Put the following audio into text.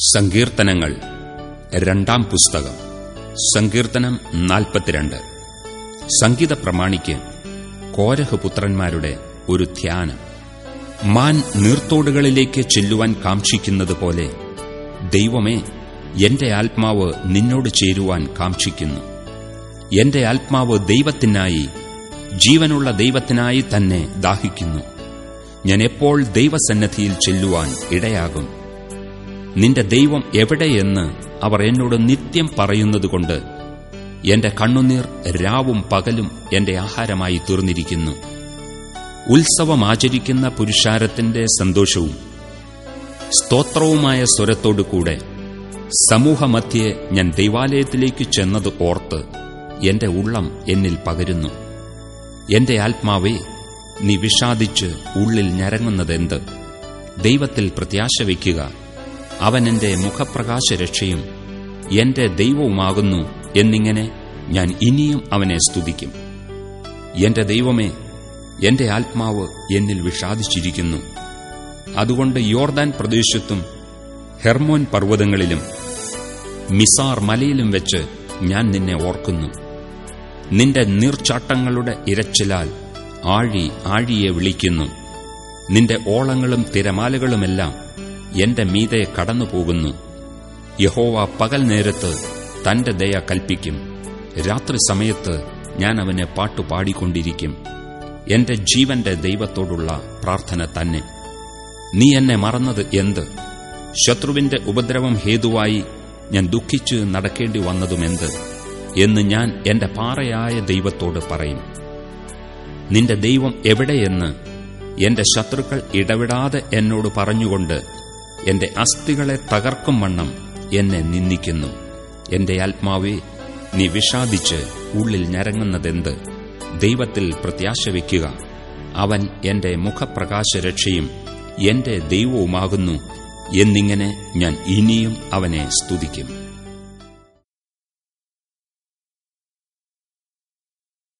സങ്കീർത്തനങ്ങൾ. രണ്ടാം പുസ്തകം. സങ്കീർത്തനം നാൽപ്പത്തിരണ്ട്. സംഗീത പ്രമാണിക്ക് കോരഹ് പുത്രന്മാരുടെ ഒരു ധ്യാനം. മാൻ നീർത്തോടുകളിലേക്ക് ചെല്ലുവാൻ കാക്ഷിക്കുന്നത് പോലെ ദൈവമേ എന്റെ ആത്മാവ് നിന്നോട് ചേരുവാൻ കാക്ഷിക്കുന്നു. എന്റെ ആത്മാവ് ദൈവത്തിനായി ജീവനുള്ള ദൈവത്തിനായി തന്നെ ദാഹിക്കുന്നു. ഞാൻ എപ്പോൾ ദൈവസന്നദ്ധിയിൽ ചെല്ലുവാൻ ഇടയാകും. നിന്റെ ദൈവം എവിടെയെന്ന് അവർ എന്നോട് നിത്യം പറയുന്നതുകൊണ്ട് എന്റെ കണ്ണുനീർ രാവും പകലും എന്റെ ആഹാരമായി തീർന്നിരിക്കുന്നു. ഉത്സവം ആചരിക്കുന്ന പുരുഷാരത്തിന്റെ സന്തോഷവും സ്തോത്രവുമായ സ്വരത്തോടുകൂടെ സമൂഹമധ്യേ ഞാൻ ദൈവാലയത്തിലേക്ക് ചെന്നത് ഓർത്ത് എന്റെ ഉള്ളം എന്നിൽ പകരുന്നു. എന്റെ ആത്മാവേ നീ വിഷാദിച്ച് ഉള്ളിൽ ഞരങ്ങുന്നതെന്ത്? ദൈവത്തിൽ പ്രത്യാശ വയ്ക്കുക. അവൻ എന്റെ മുഖപ്രകാശരക്ഷയും എന്റെ ദൈവവുമാകുന്നു എന്നിങ്ങനെ ഞാൻ ഇനിയും അവനെ സ്തുതിക്കും. എന്റെ ദൈവമേ എന്റെ ആത്മാവ് എന്നിൽ വിഷാദിച്ചിരിക്കുന്നു. അതുകൊണ്ട് യോർദാൻ പ്രദേശത്തും ഹെർമോൻ പർവതങ്ങളിലും മിസാർ മലയിലും വെച്ച് ഞാൻ നിന്നെ ഓർക്കുന്നു. നിന്റെ നീർച്ചാട്ടങ്ങളുടെ ഇരച്ചിലാൽ ആഴി ആഴിയെ വിളിക്കുന്നു. നിന്റെ ഓളങ്ങളും തിരമാലകളുമെല്ലാം എന്റെ മീതെ കടന്നുപോകുന്നു. യഹോവ പകൽ നേരത്ത് തന്റെ ദയ കൽപ്പിക്കും. രാത്രി സമയത്ത് ഞാൻ അവനെ പാട്ടുപാടിക്കൊണ്ടിരിക്കും എന്റെ ജീവന്റെ ദൈവത്തോടുള്ള പ്രാർത്ഥന തന്നെ. നീ എന്നെ മറന്നത് എന്ത്? ശത്രുവിന്റെ ഉപദ്രവം ഹേതുവായി ഞാൻ ദുഃഖിച്ച് നടക്കേണ്ടി വന്നതുമെന്ത് എന്ന് ഞാൻ എന്റെ പാറയായ ദൈവത്തോട് പറയും. നിന്റെ ദൈവം എവിടെയെന്ന് എന്റെ ശത്രുക്കൾ ഇടവിടാതെ എന്നോട് പറഞ്ഞുകൊണ്ട് എന്റെ അസ്ഥികളെ തകർക്കും വണ്ണം എന്നെ നിന്ദിക്കുന്നു. എന്റെ ആത്മാവേ നീ വിഷാദിച്ച് ഉള്ളിൽ ഞരങ്ങുന്നതെന്ത്? ദൈവത്തിൽ പ്രത്യാശ വയ്ക്കുക. അവൻ എന്റെ മുഖപ്രകാശരക്ഷയും എന്റെ ദൈവവുമാകുന്നു. എന്നിങ്ങനെ ഞാൻ ഇനിയും അവനെ സ്തുതിക്കും.